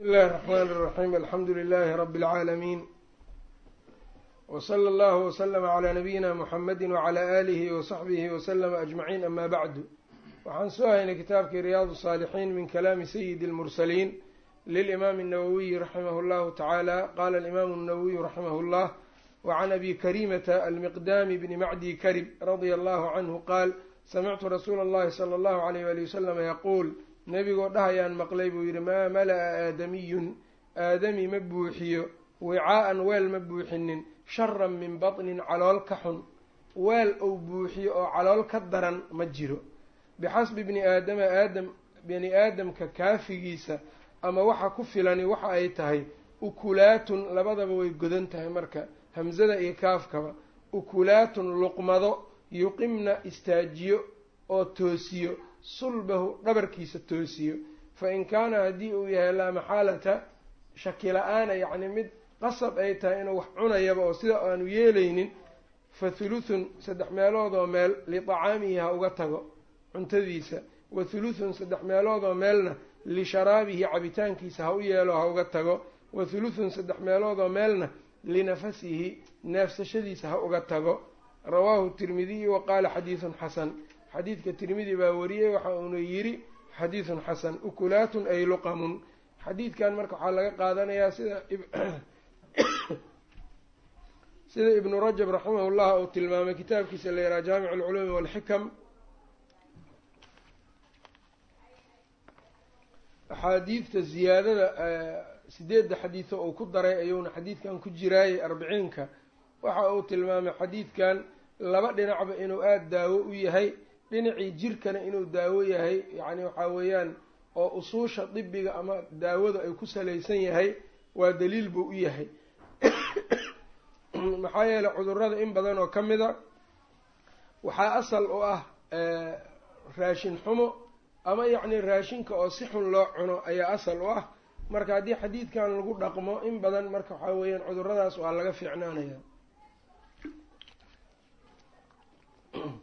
بsم الlh الرحmn الرحيم alxamdu لlh رb العاalمين وصlى اllه وsلم عlى نبyina mحamedi وعlى آlih وصaxbih وsلم أجمعين amا bعd waxaan soo haynay kitaabkii ryaad الصاalحين min kalaami syidi الmرسلين lلإmam النwwiي raximh اllahu taعaalى qala الإmam النwwiي raximh اllah وعn abi karimةa almqdami bni macdi karib radيa اllahu عnhu qaal samictu rasuula اllahi slى اllahu عalيyh wali waslm yquul nebigoo dhahayaan maqlay buu yidhi maa mala-a aadamiyun? Aadami ma buuxiyo. Wicaa-an weel ma buuxinin sharan min batnin calool ka xun. Weel uu buuxiyo oo calool ka daran ma jiro. Bixasbi bni aadama aadam bani aadamka kaafigiisa ama waxa ku filani waxa ay tahay ukulaatun labadaba way godan tahay marka. Hamsada iyo kaafkaba ukulaatun luqmado yuqimna istaajiyo oo toosiyo sulbahu dhabarkiisa toosiyo. Fa in kaana haddii uu yahay laa maxaalata shaki la'aana yacni mid qasab ay tahay inuu wax cunayaba oo sida aanu yeelaynin fa thuluthun saddex meeloodoo meel liطacaamihi ha uga tago cuntadiisa. Wa thuluthun saddex meeloodoo meelna lisharaabihi cabitaankiisa ha u yeelo ha uga tago. Wa thuluthun saddex meeloodoo meelna linafasihi neefsashadiisa ha uga tago. Rawaahu tirmidiy wa qaala xadiidun xasan xadiidka tirmidi baa wariyey waxa uuna yidhi xadiidun xasan ukulaatun ay luqamun. Xadiidkan marka waxaa laga qaadanayaa sida sida ibnu rajab raximahullah uu tilmaamay kitaabkiisa la yidhaha jaamic alculuumi walxikam axaadiidta ziyaadada sideedda xadiido uu ku daray ayuuna xadiidkan ku jiraayay arbiciinka waxa uu tilmaamay xadiidkan laba dhinacba inuu aada daawo u yahay dhinacii jirkana inuu daawo yahay yacni waxaa weeyaan oo usuusha dibiga ama daawada ay ku salaysan yahay waa daliil buu u yahay. Maxaa yeeley cudurrada in badan oo ka mid a waxaa asal u ah raashin xumo ama yacni raashinka oo si xun loo cuno ayaa asal u ah. Marka haddii xadiidkan lagu dhaqmo in badan marka waxaa weeyaan cuduradaas waa laga fiicnaanaya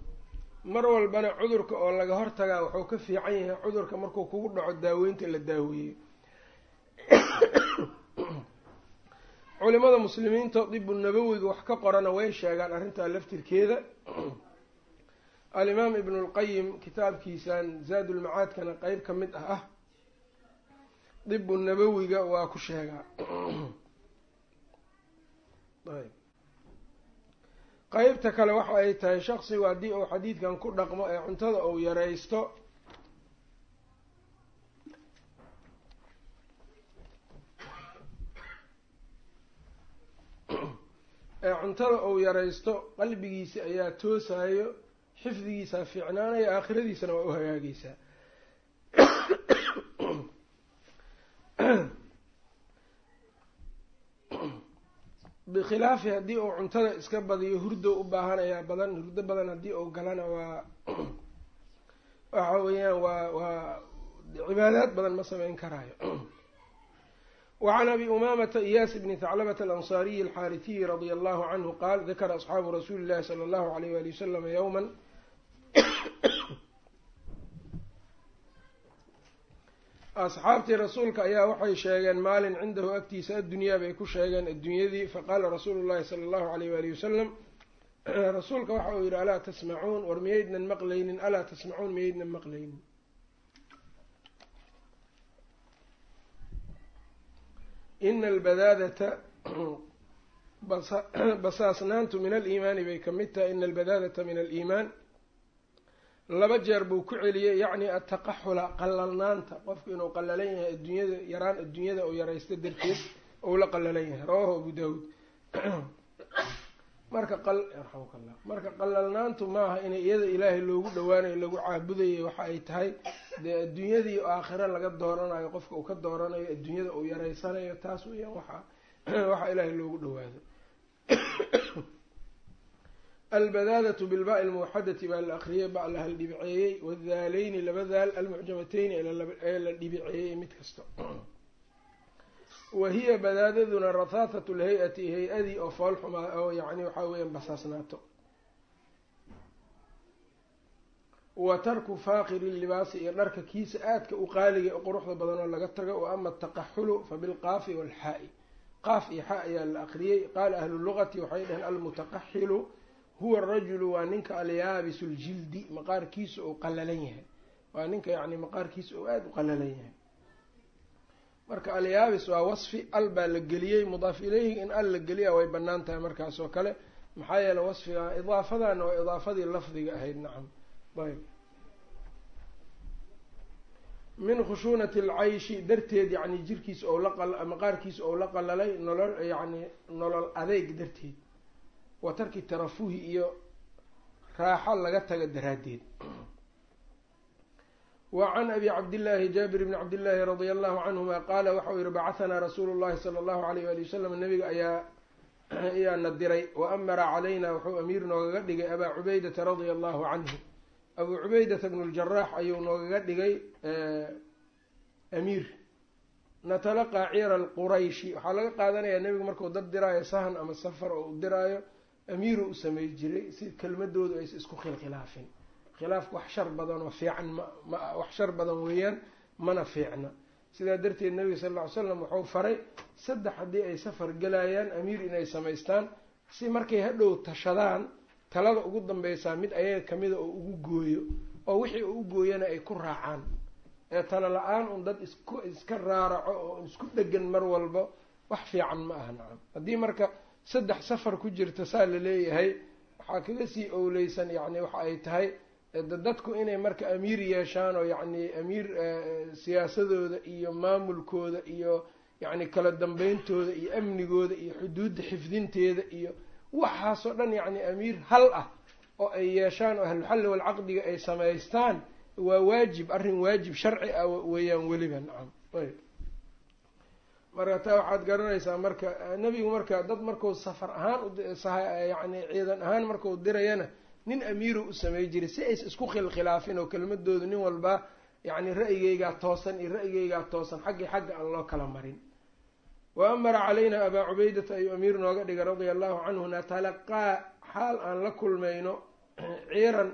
mar walbana cudurka oo laga hortagaa wuxuu ka fiican yahay cudurka markuu kugu dhaco daaweynta la daaweeyey. Culimada muslimiinta dibu nabowiga wax ka qorana way sheegaan arrintaa laftirkeeda. Alimaam ibnu lqayim kitaabkiisan zaadulmacaadkana qeyb ka mid ah ah dibu nabowiga waa ku sheegaa qeybta kale waxa ay tahay shaksigu haddii uu xadiidkan ku dhaqmo ee cuntada uu yaraysto. Ee cuntada uu yaraysto qalbigiisa ayaa toosayo xifdigiisaa fiicnaanaya aakhiradiisana waa u hagaagaysaa bikhilaafi haddii uu cuntada iska badiyo hurdo u baahanayaa badan hurdo badan haddii uu galana waa waxa weeyaan waa waa cibaadaad badan ma sameyn karaayo. Wacan abi umaamata iyaas bni thaclabata alansaariyi alxaaritiyi radia allahu canhu qaal dakara asxaabu rasuuli llahi sala allahu alayh wali wasalama yowman asxaabtii rasuulka ayaa waxay sheegeen maalin cindahu agtiisa addunyaa bay ku sheegeen addunyadii faqaala rasuulu llahi sala allahu alayh waali wasalam rasuulka waxa uu yidhi alaa tasmacuun? War miyaydnan maqlaynin? Alaa tasmacuun miyaydnan maqlaynin? Ina albadaadata basaasnaantu min aliimaani bay ka mid tahay. Ina albadaadata min aliimaan laba jeer buu ku celiyey yacni ataqaxula qalalnaanta qofku inuu qallalan yahay adduunyada yaraan adduunyada uu yaraysto darteed ou la qallalan yahay. Rawahu abu daawuud. Marka yarxamkallah marka qalalnaantu maaha inay iyada ilaahay loogu dhawaanayo lagu caabudayay waxa ay tahay dee adduunyadii aakhiro laga dooranayo qofka uu ka dooranayo adduunyada uu yaraysanayo taas weyaan waxa waxa ilaahay loogu dhawaado albadaadatu bilbaai almuwaxadati baa la akriyay ba la haldhibiceeyey wadaaleyni laba daal almucjamateyni ee la dhibiceeyey mid kasta wa hiya badaadaduna rathaathatu lhay-ati hay'adii oo fool xumaa oo yacni waxaa weeyaan basaasnaato wa tarku faaqiri libaasi iyo dharka kiisa aadka u qaaliga o quruxda badan oo laga tago wa ama ataqaxulu fa bilqaafi waalxaa'i qaaf iyo xa ayaa la aqriyey qaala ahlu lugati waxay dhaheen almutaqaxilu huwa arajulu waa ninka alyaabisu ljildi maqaarkiisa uu qalalan yahay. Waa ninka yacni maqaarkiisa uu aada u qalalan yahay. Marka alyaabis waa wasfi al baa la geliyey mudaaf ileyhi in al la geliya way bannaan tahay markaas oo kale. Maxaa yeele wasfiga idaafadana waa idaafadii lafdiga ahayd nacam. Ayb min khushuunati alcayshi darteed yani jirkiisa ou la maqaarkiisa ou la qalalay nolol yani nolol adeeg darteed wa tarki tarafuhi iyo raaxo laga taga daraaddeed. Wa can abi cabdillaahi jaabir bni cabdillaahi radia allahu canhuma qaala waxau yihi bacahanaa rasuulu llahi sala allahu alayh wali wasalam nabiga ayaa ayaana diray wa amara calayna wuxuu amiir noogaga dhigay abaa cubaydata radia allahu canhu. Abuu cubaydata bnu ljaraax ayuu noogaga dhigay amiir. Natalaqaa ciira alqurayshi waxaa laga qaadanayaa nebigu markuu dad diraayo sahan ama safar oo u diraayo amiiru u samey jiray si kelmadoodu aysa isku khilkhilaafin khilaafku wax shar badan oo fiican ma wax shar badan weeyaan mana fiicna. Sidaa darteed nebiga sal lla ly slam wuxuu faray saddex haddii ay safar gelayaan amiir inay samaystaan si markay hadhow tashadaan talada ugu dambeysaa mid ayaga kamida oo ugu gooyo oo wixii u gooyana ay ku raacaan. Ee tala la'aan un dad isku iska raaraco oo isku dhegan mar walba wax fiican ma aha nacam. Haddii marka saddex safar ku jirta saa la leeyahay waxaa kaga sii owleysan yacni waxa ay tahay dadku inay marka amiir yeeshaan oo yacni amiir siyaasadooda iyo maamulkooda iyo yacni kala dambeyntooda iyo amnigooda iyo xuduudda xifdinteeda iyo waxaasoo dhan yacni amiir hal ah oo ay yeeshaan oo ahluxalli walcaqdiga ay samaystaan waa waajib arrin waajib sharci ah weeyaan weliba nacam ayb marka taa waxaad garanaysaa marka nebigu marka dad marku safar ahaan yani ciidan ahaan marku dirayana nin amiiru u samey jiray si ays isku khilkhilaafin oo kelmadoodu nin walba yacni ra'yigeygaa toosan iyo ra'yigeygaa toosan xaggii xagga aan loo kala marin. Wa amara calayna abaa cubaydata ayuu amiir nooga dhigay radia allahu canhu natalaqaa xaal aan la kulmayno ciiran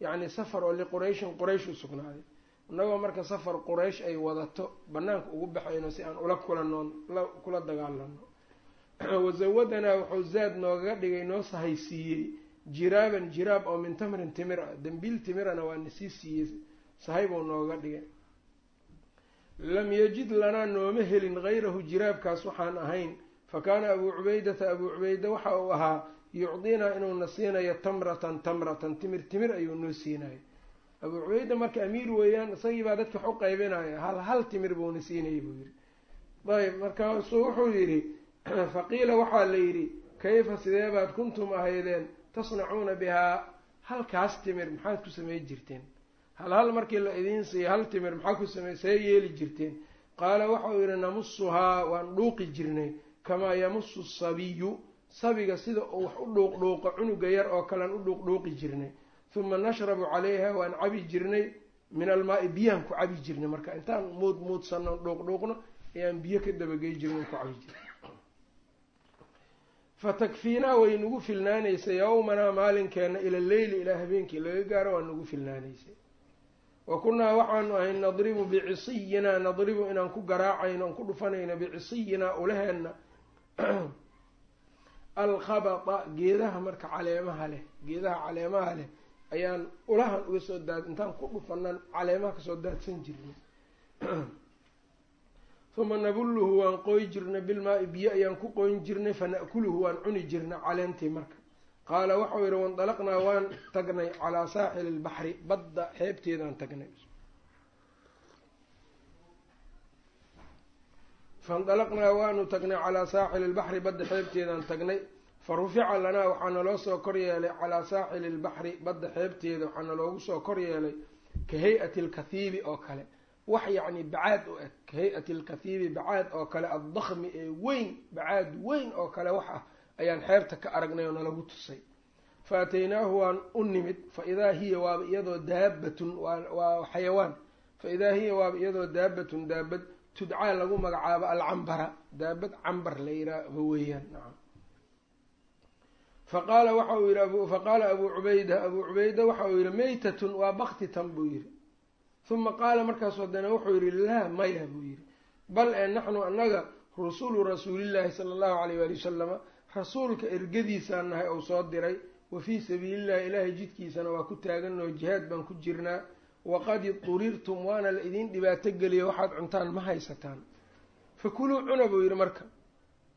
yacni safar oo liqurayshin quraysh u sugnaaday innagoo marka safar quraysh ay wadato banaanka ugu baxayno si aan ula kulanoon kula dagaalano. Wazawadanaa wuxuu zaad noogaga dhigay noo sahaysiiyey. Jiraaban jiraab oo min tamrin timir ah dambiil timirana waa nasii siiyey. Sahaybuu nooga dhigay. Lam yajid lanaa nooma helin hayrahu jiraabkaas waxaan ahayn. Fa kaana abuu cubaydata abuu cubayda waxa uu ahaa yucdinaa inuuna siinayo tamratan tamratan timir timir ayuu noo siinayo abuu cubayda marka amiir weeyaan isagii baa dadka wax u qaybinaya hal hal timir buuna siinayay buu yihi ayb markaasuu wuxuu yidhi faqiila waxaa la yidhi kayfa sidee baad kuntum ahaydeen tasnacuuna bihaa halkaas timir maxaad ku samey jirteen. Hal hal markii la idiin siiya hal timir maxaa ku samey see yeeli jirteen. Qaala waxau yidhi namusuhaa waan dhuuqi jirnay kamaa yamusu sabiyu. Sabiga sida uu wax u dhuuqdhuuqo cunuga yar oo kalean u dhuuqdhuuqi jirnay huma nashrabu calayha waan cabi jirnay min almaai biyaan ku cabi jirnay marka intaan muud muudsano dhuuqdhuuqno ayaan biyo ka dabagey jirnay ku cabi jirnay fatakfiinaa way nagu filnaanaysay yowmanaa maalinkeena ila leyli ilaa habeenkii laga gaaro waa nagu filnaanaysay wa kunnaa waxaanu ahay nadribu bicisiyinaa nadribu inaan ku garaacayno aan ku dhufanayno bicisiyinaa ulaheenna alkhabata geedaha marka caleemaha leh geedaha caleemaha leh ayaan ulahan uga soo daad intaan ku dhufanaan caleemaha ka soo daadsan jirnay. Uma nabulluhu waan qooyi jirnay bilmaa-i biyo ayaan ku qoyn jirnay fana'kuluhu waan cuni jirnay caleentii marka. Qaala waxau yihi wandalaqnaa waan tagnay calaa saaxili lbaxri badda xeebteedaan tagnay. Faindalaqnaa waanu tagnay calaa saaxili lbaxri badda xeebteedaan tagnay fa rufica lanaa waxaa naloo soo kor yeelay calaa saaxili lbaxri badda xeebteeda waxaa naloogu soo kor yeelay ka hay'ati lkathiibi oo kale. Wax yacni bacaad u eg ka hay'ati lkathiibi bacaad oo kale addakmi ee weyn bacaad weyn oo kale wax ah ayaan xeebta ka aragnay oo nalagu tusay. Fa ataynaahu waan u nimid fa idaa hiya waaba iyadoo daabatun waa xayawaan. Fa idaa hiya waaba iyadoo daabatun daabad tudcaa lagu magacaabo alcambara daabad cambar la yiraahdo weeyaan nacam faqaala waxa uu yihi faqaala abuu cubayda abuu cubayda waxa uu yihi maytatun waa baktitan buu yihi uma qaala markaasu haddana wuxuu yihi laa maya buu yihi bal ee naxnu annaga rusulu rasuulillaahi sala allahu alayh waali wasalama rasuulka ergadiisaan nahay ou soo diray wa fii sabiilillahi ilaahay jidkiisana waa ku taaganoo jihaad baan ku jirnaa waqad durirtum waana la idiin dhibaato geliya waxaad cuntaan ma haysataan. Fakuluu cuna buu yihi marka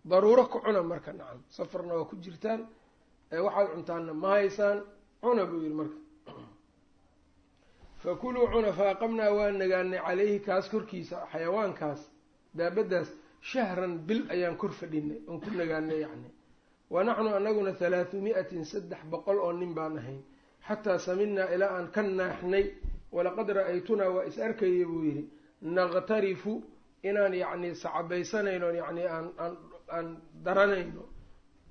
daruuro ku cuna marka nacam safarna waa ku jirtaan waxaad cuntaanna ma haysaan? Cuna buu yihi marka. Fakuluu cuna faaqamnaa waa nagaanay caleyhi kaas korkiisa xayawaankaas daabadaas shahran bil ayaan kor fadhinay oon ku nagaanay yacni. Wa naxnu anaguna halaathu mi-atin saddex boqol oo nin baan ahayn. Xataa saminaa ilaa aan ka naaxnay walaqad ra'aytunaa waa is arkaya buu yidhi. Naqtarifu inaan yacni sacabaysanayno yacni aan aan aan daranayno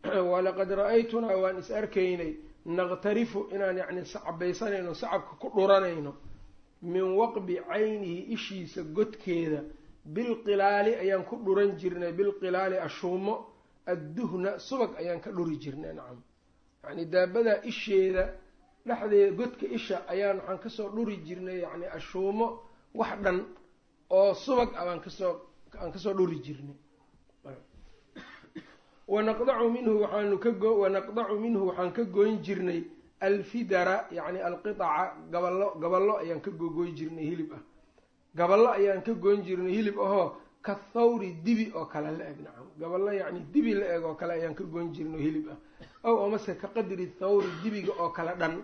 walaqad ra'aytunaa waan is arkaynay naqtarifu inaan yacni sacabaysanayno sacabka ku dhuranayno min waqbi caynihi ishiisa godkeeda bilqilaali ayaan ku dhuran jirnay bilqilaali ashuumo adduhna subag ayaan ka dhuri jirnay nacam. Yacni daabadaa isheeda dhexdeeda godka isha ayaan waxaan ka soo dhuri jirnay yacni ashuumo wax dhan oo subag a baan ka soo aan ka soo dhuri jirnay wanaqdacu minhu waxaanu ka go wanaqdacu minhu waxaan ka goyn jirnay alfidara yacni alqiطaca gaballo gaballo ayaan ka gogoyn jirnay hilib ah gaballo ayaan ka goyn jirnay hilib ahoo ka thawri dibi oo kale la eg nacam gaballo yacni dibi la eg oo kale ayaan ka goyn jirnay hilib ah ow amase ka qadri thawri dibiga oo kale dhan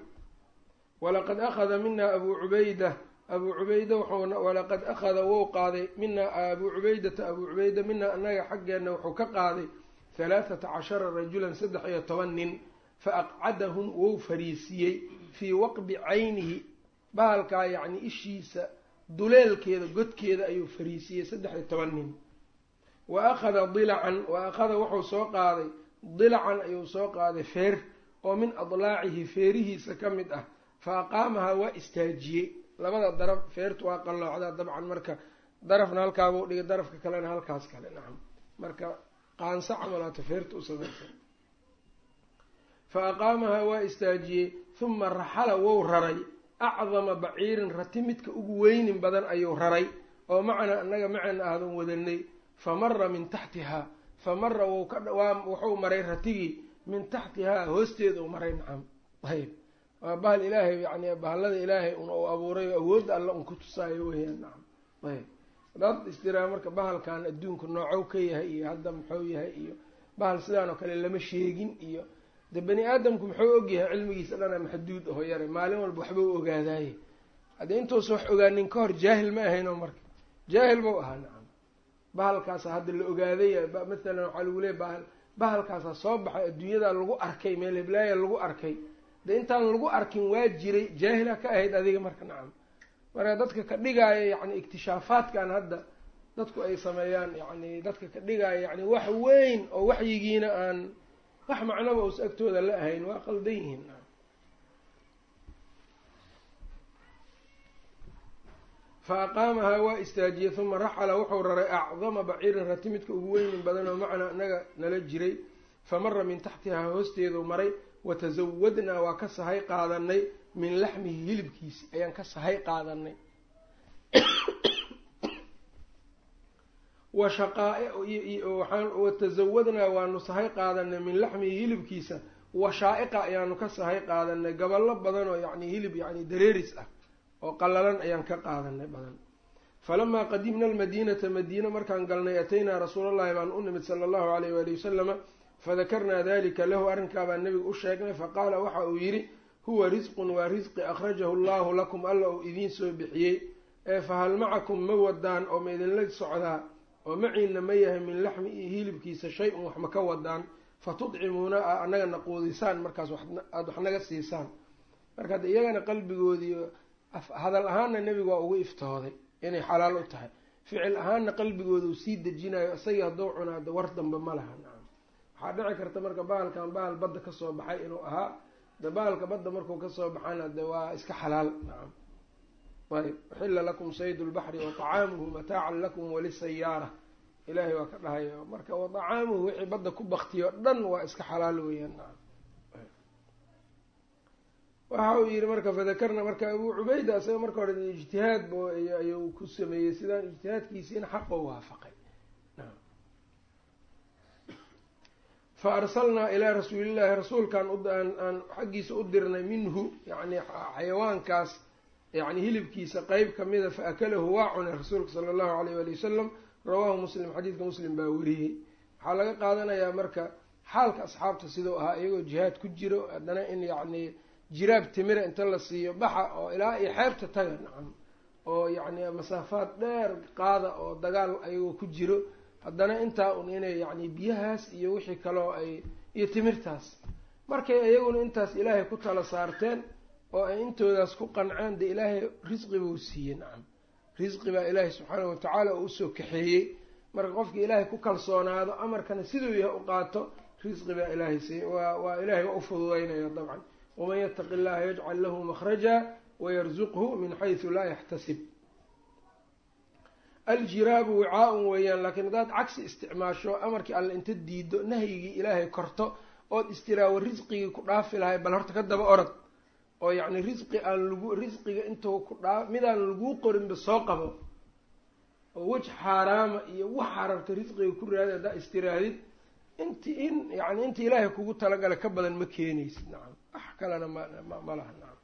walaqad akhada mina abuu cubayda abuu cubayda walaqad akhada wou qaaday minaa abuu cubaydata abuu cubayda minaa annaga xaggeenna wuxuu ka qaaday halaathata cashara rajulan saddex iyo toban nin fa aqcadahum wou fariisiyey fii waqbi caynihi bahalkaa yacni ishiisa duleelkeeda godkeeda ayuu fariisiyey saddex iyo toban nin wa akhada dilacan wa akhada wuxuu soo qaaday dilacan ayuu soo qaaday feer oo min adlaacihi feerihiisa ka mid ah fa aqaamahaa waa istaajiyey labada daraf feertu waa qalloocdaa dabcan marka darafna halkaabuu dhigay darafka kalena halkaas kale nacam marka qaanso camalaata feerta u samaysan fa aqaamahaa waa istaajiyey huma raxala wou raray acdama baciirin rati midka ugu weynin badan ayuu raray oo macana annaga macana ahdan wadanay fa mara min taxtihaa fa mara wuxuu maray ratigii min taxtihaa hoosteeda u maray nacam ayb waa bahal ilaahay yani bahallada ilaahay un uu abuuray awoodda alla un ku tusaayo weyaan nacam ayb hadaad istiraa marka bahalkan adduunka noocow ka yahay iyo hadda muxuu yahay iyo bahal sidaan oo kale lama sheegin iyo de bani aadamku muxuu ogyahay cilmigiisa dhana maxduud aho yare maalin walba waxba u ogaadaaye. Haddii intuusa wax ogaanin ka hor jaahil ma ahayn marka jaahil bau ahaa nacam. Bahalkaasa hadda la ogaaday mathalan waxaa lagu leeya bahal bahalkaasa soo baxay adduunyadaa lagu arkay meel heblaaya lagu arkay. De intaan lagu arkin waa jiray jaahila ka ahayd adiga marka nacam marka dadka ka dhigaayo yacni ikhtishaafaadkan hadda dadku ay sameeyaan yacni dadka ka dhigaayo yani wax weyn oo waxyigiina aan wax macnaba uusa agtooda la ahayn waa qaldan yihiin. Fa aqaamahaa waa istaajiyey huma raxala wuxuu raray acdama baciirin rati midka ugu weynin badan oo macnaa inaga nala jiray. Fa mara min taxtihaa hoosteedu maray watasawadnaa waa ka sahay qaadanay min laxmihi hilibkiisi ayaan ka sahay qaadanay. Watasawadnaa waanu sahay qaadanay min laxmihi hilibkiisa. Washaa'iqa ayaanu ka sahay qaadanay. Gaballo badan oo yacni hilib yacni dareeris ah oo qallalan ayaan ka qaadanay badan. Falamaa qadimna almadiinata madiina markaan galnay ataynaa rasuulallahi baan u nimid sala allahu alayh waali wasalama fadakarnaa dalika lahu arrinkaa baan nabiga u sheegnay faqaala waxa uu yidhi huwa risqun waa risqi akhrajahu allahu lakum alla uu idiin soo bixiyey. Ee fahal macakum ma wadaan oo ma idinla socdaa oo maciina ma yahay min laxmi iyo hilibkiisa shay-un wax ma ka wadaan fa tudcimuuna a annagana quudisaan markaas aada wax naga siisaan. Marka hadda iyagana qalbigoodii hadal ahaanna nebigu waa ugu iftooday inay xalaal u tahay. Ficil ahaanna qalbigooda uu sii dejinayo isagii hadduu cunaa de war dambe ma laha nacam waxaa dhici karta marka bahalkan bahal badda ka soo baxay inuu ahaa de bahalka badda markuu ka soo baxana de waa iska xalaal. Nacam ayb uxila lakum sayd lbaxri watacaamuhu mataacan lakum walisayaara ilaahay waa ka dhahayo marka watacaamuhu wixii badda ku baktiyo dhan waa iska xalaal weeyaan. Nacam waxa uu yihi marka fadakarna marka abu cubayda isaga marka hore ijtihaad b ayuu ku sameeyey. Sidaan ijtihaadkiisiina xaqoo waafaqay fa arsalnaa ilaa rasuulillaahi rasuulkan aan xaggiisa u dirnay minhu yani xayawaankaas yani hilibkiisa qeyb kamida fa akalahu waa cunay rasuulka sala allahu alayh wali wasalam rawaahu muslim xadiidka muslim baa weriyey waxaa laga qaadanayaa marka xaalka asxaabta siduu ahaa iyagoo jihaad ku jiro haddana in yacni jiraab timira inta la siiyo baxa oo ilaa iyo xeebta taga nacam oo yacni masaafaad dheer qaada oo dagaal ayagoo ku jiro haddana intaa un inay yacni biyahaas iyo wixii kaloo ay iyo timirtaas. Markay iyaguna intaas ilaahay ku tala saarteen oo ay intoodaas ku qanceen dee ilaahay risqi buu siiyey nacam. Risqi baa ilaahay subxaanahu watacaala oo u soo kaxeeyey. Marka qofka ilaahay ku kalsoonaado amarkana siduu yahay u qaato risqi baa ilaahay siiyey. Waa ilaahay waa ufududeynaya dabcan. Waman yataqi illaha yajcal lahu makhraja wayarzuqhu min xaysu laa yaxtasib aljiraabu wicaa-un weeyaan laakiin haddaad cagsi isticmaasho amarkii alle inta diido nahyigii ilaahay korto ood istiraawo risqigii ku dhaafi lahay bal horta ka daba orod oo yacni risqi aan lagu risqiga intuu ku dhaa midaan laguu qorinba soo qabo. Oo wej xaaraama iyo waxaa rabta risqiga ku raadi haddaa istiraadid inti in yani inta ilaahay kugu talagalay ka badan ma keenaysid nacam wax kalena ma ma laha nacam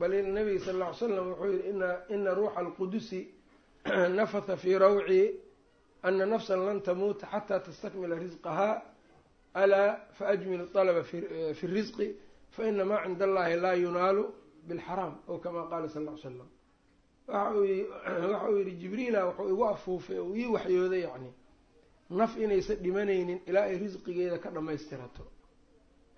bal nabiga sala alla ly slam wuxuu yihi ina ina ruuxa alqudusi nafatha fii rawci ana nafsan lan tamuuta xataa tastakmila risqahaa alaa faajmilu alaba fi risqi faina maa cinda allahi laa yunaalu bilxaraam ow kama qaala sal ll ly slam waxa uu yihi jibriila wuxuu igu afuufay oo ii waxyooday yacni naf inaysan dhimanaynin ilaa ay risqigeeda ka dhammaystirato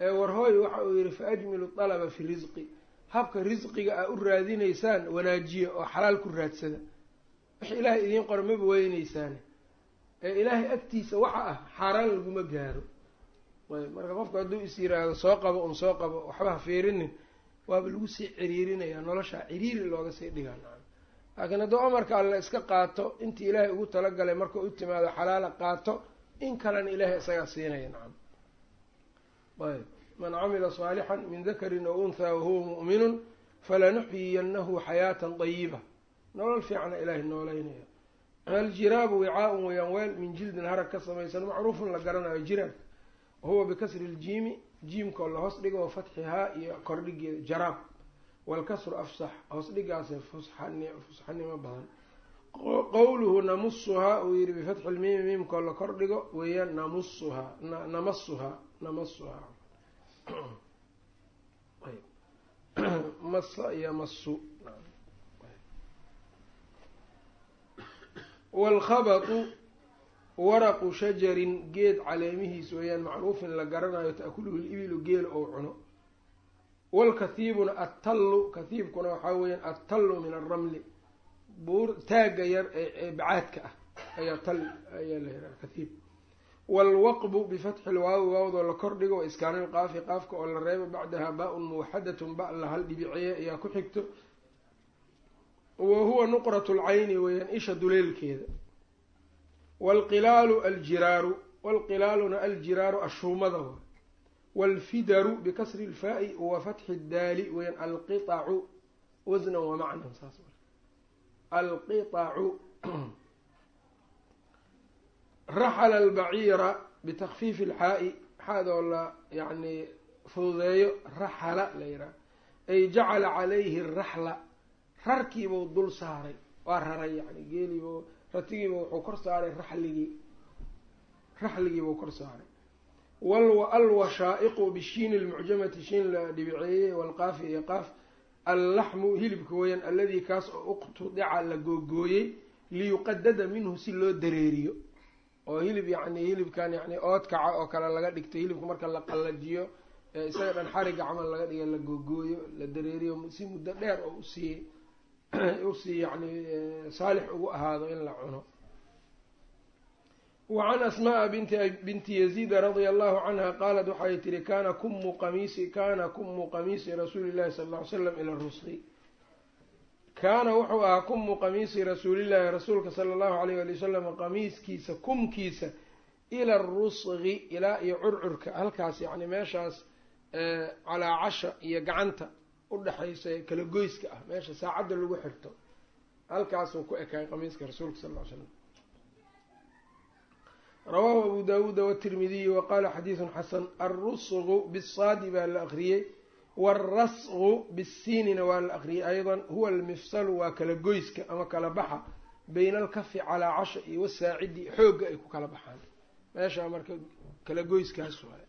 ee warhooy waxa uu yihi faajmilu alaba fi risqi habka risqiga aa u raadinaysaan wanaajiya oo xalaal ku raadsada wix ilaahay idiin qoro maba weynaysaane ee ilaahay agtiisa waxa ah xaaraan laguma gaaro. Ayb marka qofku hadduu is yiraahdo soo qabo un soo qabo waxba ha fiirinin. Waaba lagu sii ciriirinayaa noloshaa ciriiri looga sii dhigaa nacam. Laakiin hadduu amarka alle iska qaato intii ilaahay ugu talagalay markuu u timaado xalaala qaato in kalena ilaahay isagaa siinaya nacam. Ayb man camila saalixan min dakarin aw unthaa wahuwa mu'minun falanuxyiyanahu xayaatan dayiba nolol fiicana ilaahay nooleynaya aljiraabu wicaa-un weyaan weel min jildin harag ka samaysan macruufun la garanayo jiraab wahuwa bikasri ljiimi jiimkoo la hoos dhigo wafatxihaa iyo kordhigeeda jaraab. Walkasru afsax hoos dhigaase fusxan fusxanimo badan. Qowluhu namusuhaa uu yihi bifatxi lmiimi miimkoo la kordhigo weeyaan namusuhaa namasuhaa namasuhaa masa iyo masu waalkhabatu waraqu shajarin geed caleemihiis weeyaan macruufin la garanayo ta'kuluhu libilu geela ou cuno. waalkathiibuna attallu kathiibkuna waxaa weeyaan attallu min alramli buur taagga yar ee bacaadka ah ayaa tal ayaa la yidhaha kathiib waalwaqbu bifatxi lwaawi waawdoo la kordhigo wa iskaanil qaafi qaafka oo la reebo bacdaha baa-un muwaxadatun ba la hal dhibiceeye ayaa ku xigto wa huwa nuqratu lcayni weeyaan isha duleelkeeda. Waalqilaalu aljiraaru waalqilaaluna aljiraaru ashuumada wa waalfidaru bikasri lfaa-i wa fatxi daali weyaan alqiacu wasnan wa macnan saas alqiacu raxala albaciira bitakfiifi ilxaa-i xaadoo la yacni fududeeyo raxala la yidhaha ay jacala calayhi raxla rarkiibuu dul saaray. Waa raray yani geeliibu ratigiiba wuxuu kor saaray raxligii raxligiibuu kor saaray. Alwashaa'iqu bishiini lmucjamati shiin la dhibiceeyey walqaafi iyo qaaf. Allaxmu hilibka weeyaan alladii kaas oo uqtudica la googooyey liyuqadada minhu si loo dareeriyo. Oo hilib yacni hilibkan yani oodkaca oo kale laga dhigto hilibka marka la qallajiyo ee isaga dhan xariga camal laga dhiga la googooyo la dareeriyo si muddo dheer oo u sii u sii yani saalix ugu ahaado in la cuno. Wacan asma'a binti yaziida radia allahu canha qaalat waxay tihi kana kumu qamiisi kana kumu qamiisi rasuuli llahi sala ll ly slam ila rusqi kaana wuxuu ahaa kumu qamiisi rasuulillahi rasuulka sala allahu alayh ali wasalam qamiiskiisa kumkiisa ila rusqi ilaa iyo curcurka halkaas yani meeshaas calaa casha iyo gacanta udhexaysa kala goyska ah meesha saacadda lagu xirto. Halkaasuu ku ekaay qamiiska rasuulka sal ll ly slam rawaahu abu daawuuda watirmidiyu wa qaala xasan alrusqu bisaadi baa la akriyey waalrasqu bisiinina waa la akriyey aydan huwa almifsalu waa kala goyska ama kala baxa bayna alkafi calaa casha iyo wasaacidi xoogga ay ku kala baxaan. Meeshaa marka kala goyskaas waay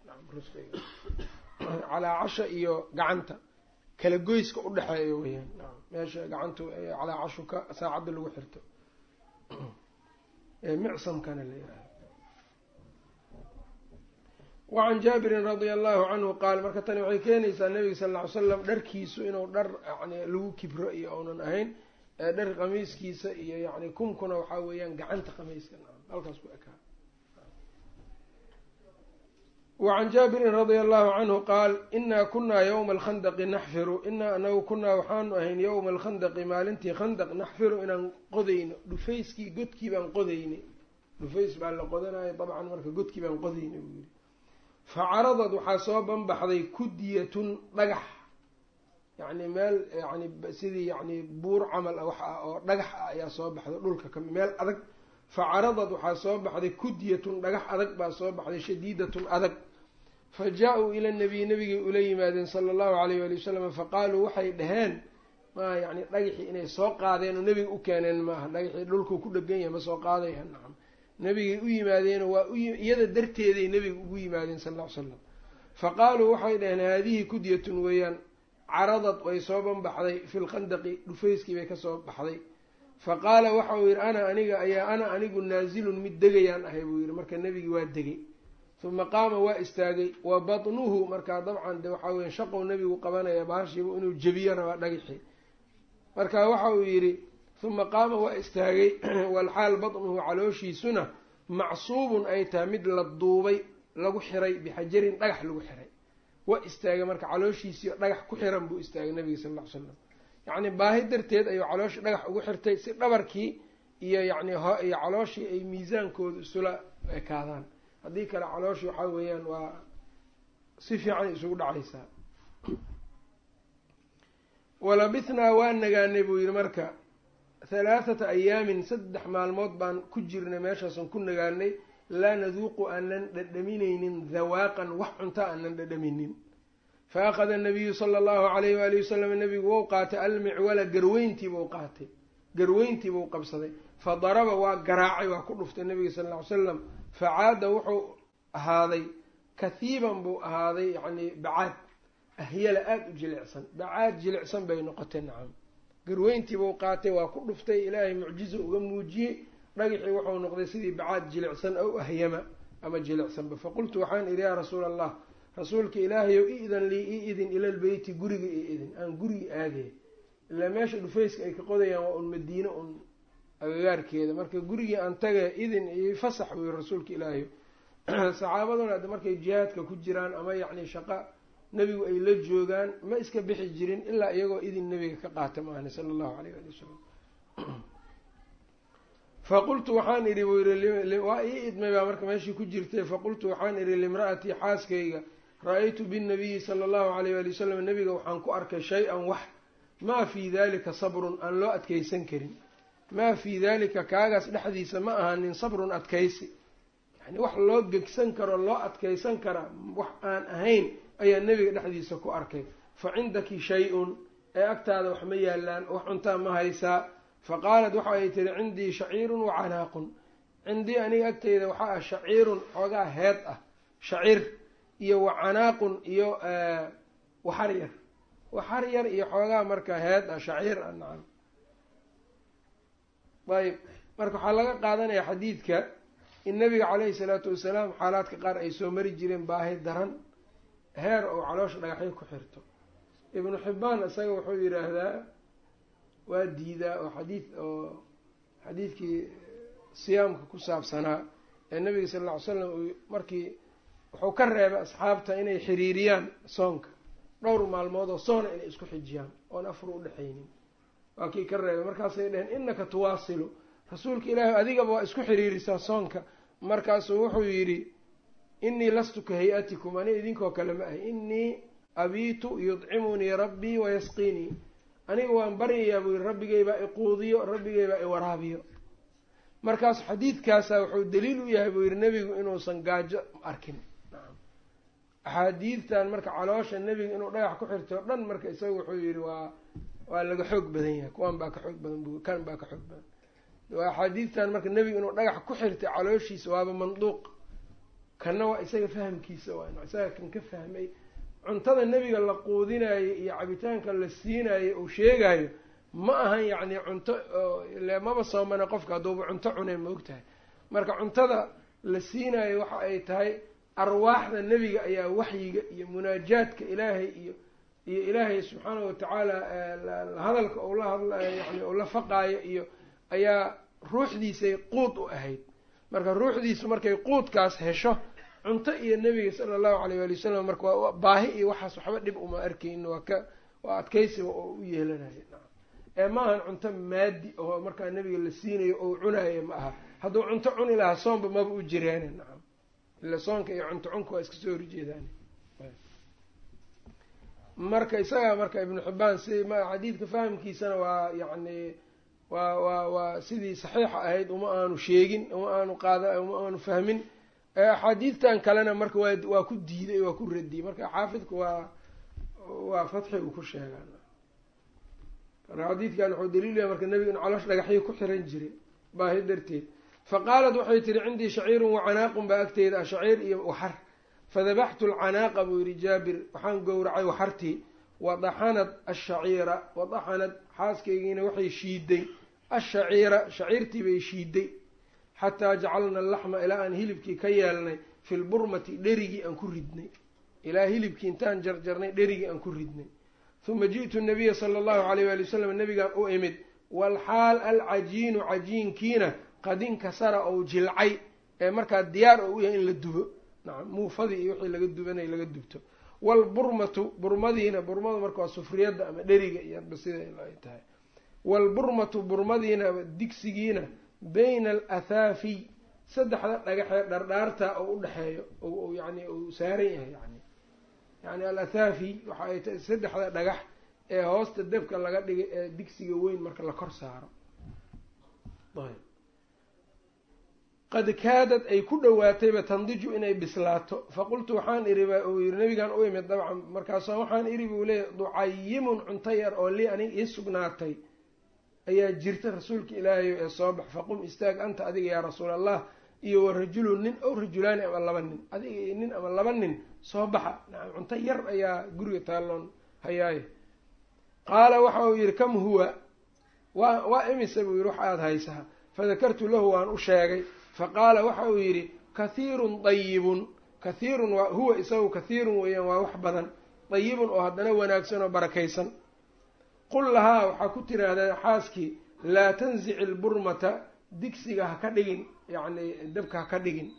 calaa casha iyo gacanta kala goyska udhexeeya weyaan meesha gacantu calaa cashu ka saacadda lagu xirto. Micsamkana la yihahdo wacan jaabirin radia allahu canhu qaal marka tani waxay keenaysaa nabiga sal lla ly slam dharkiisu inuu dhar yani lagu kibro iyo uunan ahayn dhar qamiiskiisa iyo yani kumkuna waxaa weeyaan gacanta qamiiska. Halkaas ku ekaa wacan jaabirin radia allahu canhu qaal inaa kunaa yowma alkhandaqi naxfiru inaa anagu kunaa waxaanu ahayn yowma alkhandaqi maalintii khandaq naxfiru inaan qodayno dhufayskii godkii baan qodaynay dhufays baa la qodanaya dabcan marka godkii baan qodaynay buu yihi facaradad waxaa soo banbaxday kudyatun dhagax yacni meel yani sidii yani buur camal wax ah oo dhagax ah ayaa soo baxday dhulka kami meel adag facaradad waxaa soo baxday kudyatun dhagax adag baa soo baxday shadiidatun adag fa jaa-uu ila nabiy nabigay ula yimaadeen sala allahu alayh wali wasalam faqaaluu waxay dhaheen ma yani dhagaxii inay soo qaadeen oo nebiga u keeneen maaha dhagaxii dhulkuu ku dhegan yahay ma soo qaadaya nacam. Nabigay u yimaadeen waa iyada darteeday nebiga ugu yimaadeen sal ll ly slam fa qaaluu waxay dhaheen haadihi kudyatun weeyaan caradad way soo banbaxday fi lkhandaqi dhufayskii bay ka soo baxday. Fa qaala waxa uu yihi ana aniga ayaa ana anigu naasilun mid degayaan ahay buu yihi marka nebigii waa degay uma qaama waa istaagay wa batnuhu markaa dabcan de waxaa weya shaqow nebigu qabanaya baashiiba inuu jebiyo rabaa dhagaxi marka waxa uu yidhi uma qaama waa istaagay walxaal batnuhu calooshiisuna macsuubun ay tahay mid la duubay lagu xiray bixajarin dhagax lagu xiray. Waa istaagay marka calooshiisii dhagax ku xiran buu istaagay nabiga sal lla ly slam yacni baahi darteed ayuu calooshii dhagax ugu xirtay si dhabarkii iyo yacni iyo calooshii ay miisaankooda isula ekaadaan haddii kale calooshii waxaa weeyaan waa si fiican isugu dhacaysaa. Walabithnaa waa nagaanay buu yihi marka halaathata ayaamin saddex maalmood baan ku jirnay meeshaasan ku nagaanay laa naduuqu aanan dhadhaminaynin dhawaaqan wax cunta aanan dhadhaminin fa akhada nabiyu sala allahu alayh waali wasalam nabigu wou qaatay almicwala garweyntiibuu qaatay garweyntiibuu qabsaday. Fa daraba waa garaacay waa ku dhuftay nabiga sal ll ly slam facaada wuxuu ahaaday kathiiban buu ahaaday yacni bacaad ahyala aada u jilicsan bacaad jilicsan bay noqotay nacam garweyntiibuu qaatay waa ku dhuftay ilaahay mucjizo uga muujiyey dhagaxii wuxuu noqday sidii bacaad jilicsan aw ahyama ama jilicsanba faqultu waxaan idhi yaa rasuula allah rasuulka ilaahayow i-dan lii i idin ilalbeyti guriga i idin aan gurigi aadey ilaa meesha dhufayska ay ka qodayaan waa un madiine un agagaarkeeda marka gurigii aan taga idin iyo fasax yiri rasuulka ilaahayo saxaabaduna hadda markay jihaadka ku jiraan ama yacni shaqa nebigu ay la joogaan ma iska bixi jirin ilaa iyagoo idin nebiga ka qaata maahne sala allahu alayh ali wasalam faqultu waxaan idhi buu yihi waa ii idmay baa marka meeshii ku jirtay. Faqultu waxaan idhi limra'atii xaaskayga ra'aytu binnabiyi sala allahu alayh ali wasalam nebiga waxaan ku arkay shay-an wax. Maa fii dalika sabrun aan loo adkeysan karin maa fii dalika kaagaas dhexdiisa ma ahaanin sabrun adkaysi. Yani wax loo gegsan karo loo adkeysan kara wax aan ahayn ayaa nebiga dhexdiisa ku arkay. Fa cindaki shay-un ee agtaada wax ma yaalaan wax cuntaa ma haysaa. Fa qaalat waxa ay tihi cindii shaciirun wa canaaqun cindii aniga agteyda waxaa ah shaciirun xoogaa heed ah shacir iyo wa canaaqun iyo waxar yar. Waxar yar iyo xoogaa marka heed ah shaciir ah nacam ayb marka waxaa laga qaadanaya xadiidka in nabiga caleyhi salaatu wasalaam xaalaadka qaar ay soo mari jireen baahi daran heer oo caloosha dhagaxyo ku xirto. Ibnu xibbaan isaga wuxuu yidhaahdaa waa diidaa oo xadiid oo xadiidkii siyaamka ku saabsanaa ee nabiga sal lla ly slam markii wuxuu ka reebay asxaabta inay xiriiriyaan soonka. Dhowr maalmood oo soona inay isku xijiyaan oon afar u dhexaynin waa kii ka reebay. Markaasay dheheen innaka tuwaasilu. Rasuulka ilaahi adigaba waa isku xiriirisaa soonka. Markaasuu wuxuu yidhi innii lastu ka hay'atikum ani idinkoo kale ma ahay. Innii abiitu yudcimunii rabbii wayasqinii aniga waan baryayaa buu yihi rabbigaybaa iquudiyo rabbigaybaa iwaraabiyo markaas xadiidkaasa wuxuu daliil u yahay buu yihi nebigu inuusan gaajo arkin. Axaadiidtan marka caloosha nebiga inuu dhagax ku xirtay o dhan marka isaga wuxuu yihi waa waa laga xoog badan yahay kuwan baa ka xoog badan bu kan baa ka xoog badan. Axaadiidtan marka nebiga inuu dhagax ku xirtay calooshiisa waaba manduuq. Kanna waa isaga fahamkiisa waa isaga kan ka fahmay. Cuntada nebiga la quudinayo iyo cabitaanka la siinayo uu sheegayo ma ahan yacni cunto ile maba soomana qofka hadduuba cunto cunay ma og tahay marka cuntada la siinayo waxa ay tahay arwaaxda nebiga ayaa waxyiga iyo munaajaadka ilaahay iyo iyo ilaahay subxaanahu watacaala hadalka uu la hadlayo yani uu la faqaayo iyo ayaa ruuxdiisay quud u ahayd. Marka ruuxdiisu markay quudkaas hesho cunto iyo nebiga sala allahu alayh waali wasalam marka waa baahi iyo waxaas waxba dhib uma arkaynin waa ka waa adkaysiga oo u yeelanayo. Ee ma ahan cunto maadi oo markaa nebiga la siinayo oo cunayo ma aha. Hadduu cunto cuni lahaa soonba maba u jiraane nacam ila soonka iyo cunto cunka waa iska soo horjeedaan marka isaga marka ibnu xibbaan si xadiidka fahamkiisana waa yacni waa waa waa sidii saxiixa ahayd uma aanu sheegin uma aanu qaada uma aanu fahmin. Axaadiidtan kalena marka waa waa ku diiday waa ku radiyey. Marka xaafidku waa waa fatxi uu ku sheegaa. Marka xadiidkan wuxuu daliil yahay marka nebiga in dhagaxyo ku xiran jiray baahi darteed. Faqaalat waxay tihi cindii shaciirun wacanaaqun baa agteeda ah shaciir iyo waxar fadabaxtu alcanaaqa buu yihi jaabir waxaan gowracay waxartii wadaxanad ashaciira wadaxanad xaaskaygiina waxay shiiday ashaciira shaciirtii bay shiiday xataa jacalna alaxma ilaa aan hilibkii ka yeelnay fi lburmati dherigii aan ku ridnay ilaa hilibkii intaan jarjarnay dherigii aan ku ridnay huma ji'tu nabiya sala allahu alayh waali wasalam nabigaan u imid walxaal alcajiinu cajiinkiina qad inkasara ou jilcay ee markaa diyaar oo u yahay in la dubo nacam muufadii iyo wixii laga dubanay laga dubto. Waalburmatu burmadiina burmadu marka waa sufriyadda ama dheriga iyoba sida ay tahay. Waalburmatu burmadiina digsigiina bayna alathaafiy saddexda dhagaxee dhardhaarta oo udhexeeyo o yani uu saaran yahay yani yani alathaafi waxa ay tahay saddexda dhagax ee hoosta dabka laga dhigay ee digsiga weyn marka la kor saaro qad kaadad ay ku dhowaatayba tandiju inay bislaato. Faqultu waxaan iri uu yiri nabigaan u imid dabcan markaasa waxaan iri buu leeyahy ducayimun cunto yar oo lii aniga ii sugnaatay ayaa jirta rasuulka ilaahay ee soo bax. Faqum istaag anta adiga yaa rasuul allah iyo wa rajulun nin ow rajulaani ama laba nin adiga iyo nin ama laba nin soo baxa. Nacam cunto yar ayaa guriga taalloon hayaaye qaala waxa uu yihi kam huwa? Waa waa imise buu yihi wax aada haysaa fadakartu lahu waan u sheegay faqaala waxa uu yidhi kathiirun dayibun kathiirun waa huwa isagu kathiirun weeyaan waa wax badan. Dayibun oo haddana wanaagsan oo barakaysan. Qul lahaa waxaa ku tiraahdaa xaaskii laa tanzici ilburmata digsiga ha ka dhigin yacni dabka ha ka dhigin.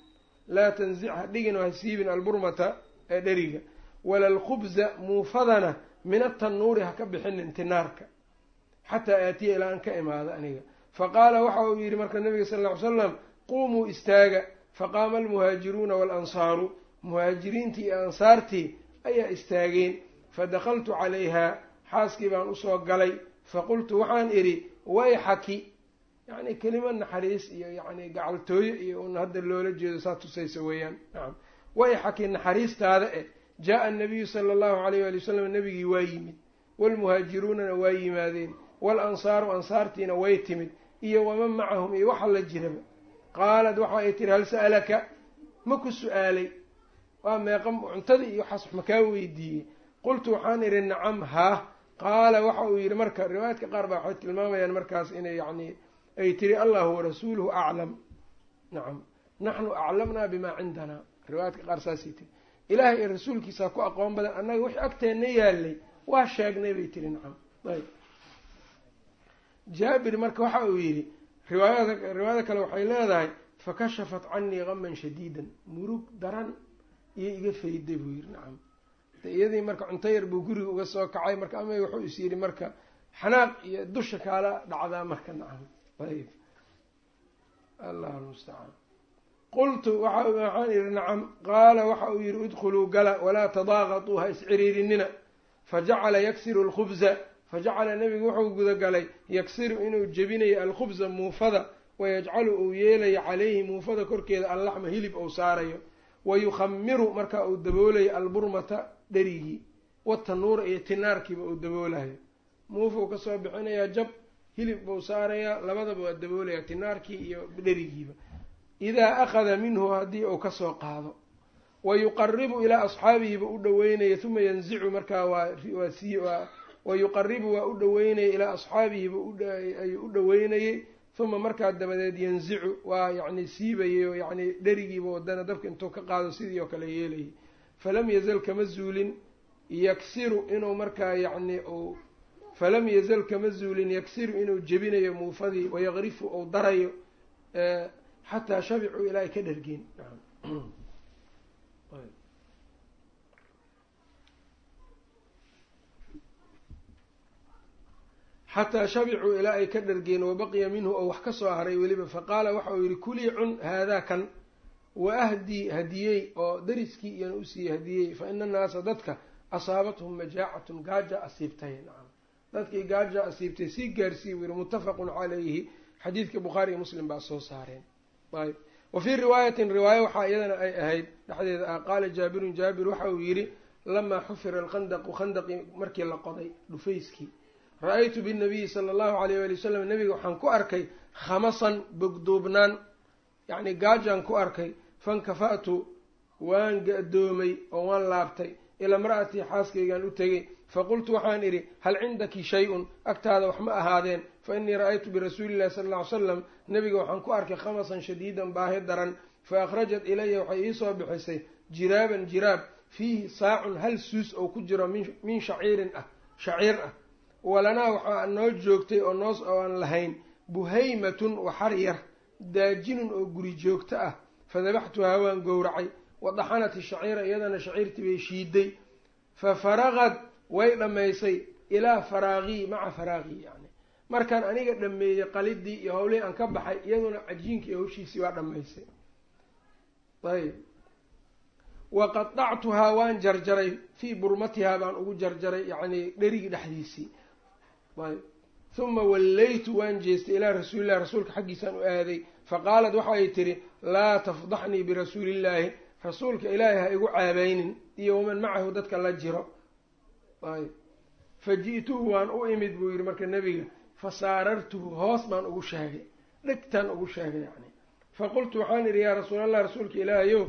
Laa tanzic ha dhigin oo ha siibin alburmata ee dheriga. Wala alkhubza muufadana min atanuuri ha ka bixinin tinaarka xataa aatiya ilaa an ka imaado aniga. Faqaala waxa uu yidhi marka nabiga sal ll ly slam qumuu istaaga faqaama almuhaajiruuna waalansaaru muhaajiriintii iyo ansaartii ayaa istaageen fadakaltu calayhaa xaaskii baan u soo galay faqultu waxaan idhi wayxaki yacni kelima naxariis iyo yacni gacaltooyo iyo un hadda loola jeedo saa tusaysa weeyaan. Nacam wayxaki naxariistaada eh. Jaa-a annabiyu sala allahu alayh waali wasalam nabigii waa yimid. Waalmuhaajiruunana waa yimaadeen. Waalansaaru ansaartiina way timid. Iyo waman macahum iyo waxa la jiraba qaalad waxa ay tiri hal sa'alaka? Ma ku su'aalay. Waa meeqa cuntadii iyo waxaas wax makaa weydiiyey. Qultu waxaan idhi nacam haa qaala waxa uu yidhi marka riwaayaadka qaar baa waxay tilmaamayaan markaas inay yacni ay tiri allahu warasuuluhu aclam. Nacam. Naxnu aclamnaa bimaa cindanaa riwaayaadka qaar saasay tiri ilaahay iyo rasuulkiisaa ku aqoon badan annaga wixii agteenna yaalay waa sheegnay bay tiri nacam. Ayb jaabir marka waxa uu yidhi riwaayada kale waxay leedahay fakashafat canii gaman shadiidan. Murug daran iyo iga fayday buu yidhi nacam. Iyadii marka cunto yar buu guriga uga soo kacay marka ama wuxuu is yidhi marka xanaaq iyo dusha kaala dhacdaa marka nacam. Ayb allahu lmustacaan qultu waxaan idhi nacam. Qaala waxa uu yihi idkhuluu gala walaa tadaaqatuu ha isciriirinina fajacala yaksiru alkhubza fajacala nebigu wuxuu gudagalay yaksiru inuu jebinayo alkhubza muufada wayajcalu uu yeelayo calayhi muufada korkeeda allaxma hilib ou saarayo. Wayukhamiru markaa uu daboolayo alburmata dherigii watanuura iyo tinaarkiiba uu daboolayo. Muufuu ka soo bixinayaa jab hilib buu saarayaa labadaba waa daboolaya tinaarkii iyo dherigiiba idaa akhada minhu haddii uu ka soo qaado wa yuqaribu ilaa asxaabihiba u dhoweynaya uma yanzicu markaa waa sii wa yuqaribu waa u dhoweynaya ilaa asxaabihiba ayuu u dhoweynayey uma markaa dabadeed yanzicu waa yacni siibayay oo yacni dherigiiba wadana dabka intuu ka qaado sidii oo kale yeelayay. Falam yazal kama zuulin yaksiru inuu markaa yacni uu falam yazal kama zuulin yaksiru inuu jebinayo muufadii wayaqrifu ou darayo xataa shabicuu ilaa ay ka dhergeen xataa shabicuu ilaa ay ka dhergeen wabaqiya minhu oo wax ka soo haray weliba. Faqaala waxa uu yihi kulii cun haadaa kan. Wa ahdii hadiyey oo dariskii iyana usiiyey hadiyey. Fa ina annaasa dadka asaabathum majaacatun gaaja asiibtay. Nacam. Dadkii gaaja asiibtay sii gaarsiiy buu yihi muttafaqun calayhi. Xadiidka bukhaari iyo muslim baa soo saareen. Ayb wa fii riwaayatin riwaayo waxaa iyadana ay ahayd dhexdeeda ah qaala jaabirun jaabir waxa uu yidhi lamaa xufira alkhandaqu khandaqii markii la qoday dhufayskii ra'aytu binnabiyi sala allahu alayh wali wasalam nabiga waxaan ku arkay khamasan bogduubnaan yacni gaajaan ku arkay fankafa'tu waan ga-doomay oo waan laabtay ilaa imra'atii xaaskaygaan u tegey. Faqultu waxaan idhi hal cindaki shay-un? Agtaada wax ma ahaadeen. Fa innii ra'aytu birasuuli illahi sala alla ly slam nabiga waxaan ku arkay khamasan shadiidan baahi daran. Fa akhrajat ilaya waxay iisoo bixisay jiraaban jiraab fiihi saacun hal suus oo ku jiro min shaciirin ah shaciir ah walanaa waxaa noo joogtay oo noos oo aan lahayn buhaymatun waxar yar daajinun oo guri joogto ah. Fadabaxtuhaa waan gowracay wadaxanat ishaciira iyadana shaciirtii bay shiiday. Fa faraqad way dhammaysay ilaa faraaqii maca faraaqii yani markaan aniga dhameeyey qalidii iyo howlihii aan ka baxay iyaduna cajiinkii hawshiisii waa dhammaysay. Ayb. Wa qadactuhaa waan jarjaray fii burmatihaa baan ugu jarjaray yacni dherigii dhexdiisii huma wallaytu waan jeestay ilaa rasuulillahi rasuulka xaggiisaan u aaday. Faqaalat waxa ay tihi laa tafdaxnii birasuulillaahi. Rasuulka ilaahay ha igu caabaynin iyo waman macahu dadka la jiro. Fa ji'tuhu waan u imid buu yihi marka nebiga. Fa saarartuhu hoos baan ugu sheegay dhegtaan ugu sheegay yani faqultu waxaan idhi yaa rasuulallah rasuulka ilaahayow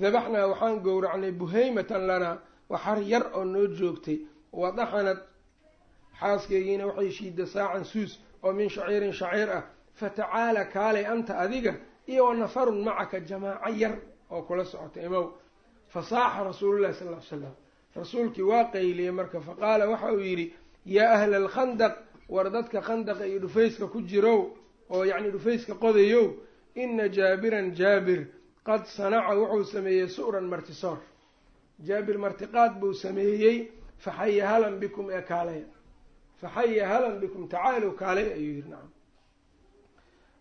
dabaxnaa waxaan gowracnay buhaymatan lanaa waxar yar oo noo joogtay. Wadaxanad xaaskeygiina waxay shiida saacan suus oo min shaciirin shaciir ah. Fatacaala kaalay anta adiga iyo wa nafarun macaka jamaaco yar oo kula socota imow. Fasaaxa rasuulullahi sal ll slam rasuulkii waa qayliyey marka faqaala waxa uu yidhi yaa ahla alkhandaq war dadka khandaqa iyo dhufayska ku jirow oo yacni dhufayska qodayow ina jaabiran jaabir qad sanaca wuxuu sameeyey su'ran martisoor jaabir martiqaad buu sameeyey faxaya halan bikum ee kaalaya faxaya halan bikum tacaalow kaalay ayuu yihi nacam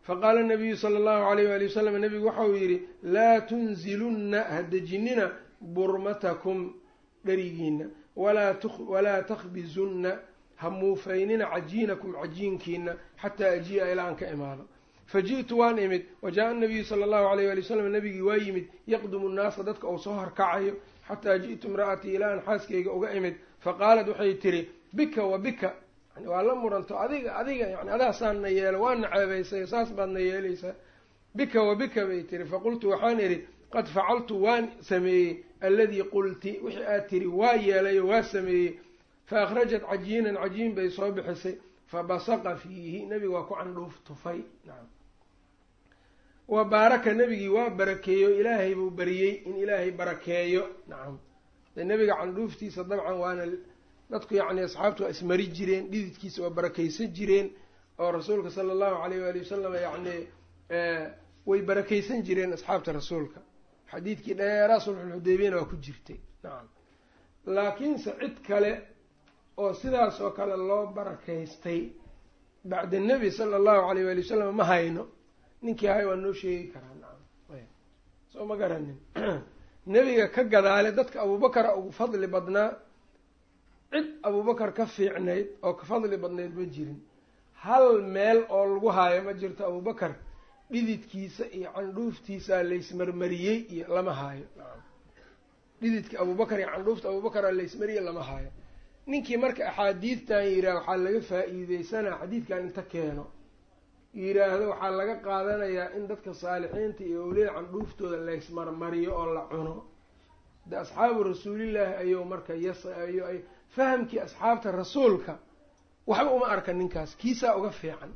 faqaala nabiyu sala allahu alayh waali wasalam nabigu waxa uu yidhi laa tunzilunna ha dejinina burmatakum dherigiina walaa takhbizunna ha muufaynina cajiinakum cajiinkiina xataa ajii'a ilaa aan ka imaado faji'tu waan imid wajaaa nabiyu sala allahu alayh wali wasalam nabigii waa yimid yaqdumu nnaasa dadka uu soo horkacayo xataa ji'tu imra'atii ilaa aan xaaskayga uga imid faqaalat waxay tihi bika wa yani waa la muranto adiga adiga yani adaasaana yeelo waana ceebaysay saas baadna yeelaysaa. Bika wa bika bay tiri. Faqultu waxaan idhi qad facaltu waan sameeyey. Alladii qulti wixii aad tiri waa yeelayo waa sameeyey. Fa akhrajat cajiinan cajiin bay soo bixisay. Fabasaqa fiihi nebiga waa ku candhuuf tufay. Nacam wa baaraka nebigii waa barakeeyo ilaahay buu bariyey in ilaahay barakeeyo. Nacam de nebiga candhuuftiisa dabcan waana dadku yacni asxaabtu waa ismari jireen dhididkiisa waa barakeysan jireen oo rasuulka sala allahu alayh waali wasalam yacni way barakeysan jireen asxaabta rasuulka. Xadiidkii dheeraa sulxulxudeybiyana waa ku jirtay. Nacam laakiinse cid kale oo sidaas oo kale loo barakeystay bacda nebi sala allahu alayh waali wasalam ma hayno ninkii hay waa noo sheegi karaa. Nacam soo ma garanin. Nebiga ka gadaale dadka abuubakara ugu fadli badnaa cid abuubakar ka fiicnayd oo ka fadli badnayd ma jirin. Hal meel oo lagu haayo ma jirto abuubakar dhididkiisa iyo candhuuftiisa laysmarmariyey iyo lama haayo. Dhididka abuubakar iyo candhuufta abuubakara laysmariyey lama haayo. Ninkii marka axaadiidtan yidhaah waxaa laga faa-iideysanaa xadiidkan inta keeno. Yidhaahdo waxaa laga qaadanayaa in dadka saalixiinta iyo owliyada candhuuftooda laysmarmariyo oo la cuno. De asxaabu rasuulillaahi ayuu marka yas ayu ay fahamkii asxaabta rasuulka waxba uma arka ninkaas kiisaa uga fiican.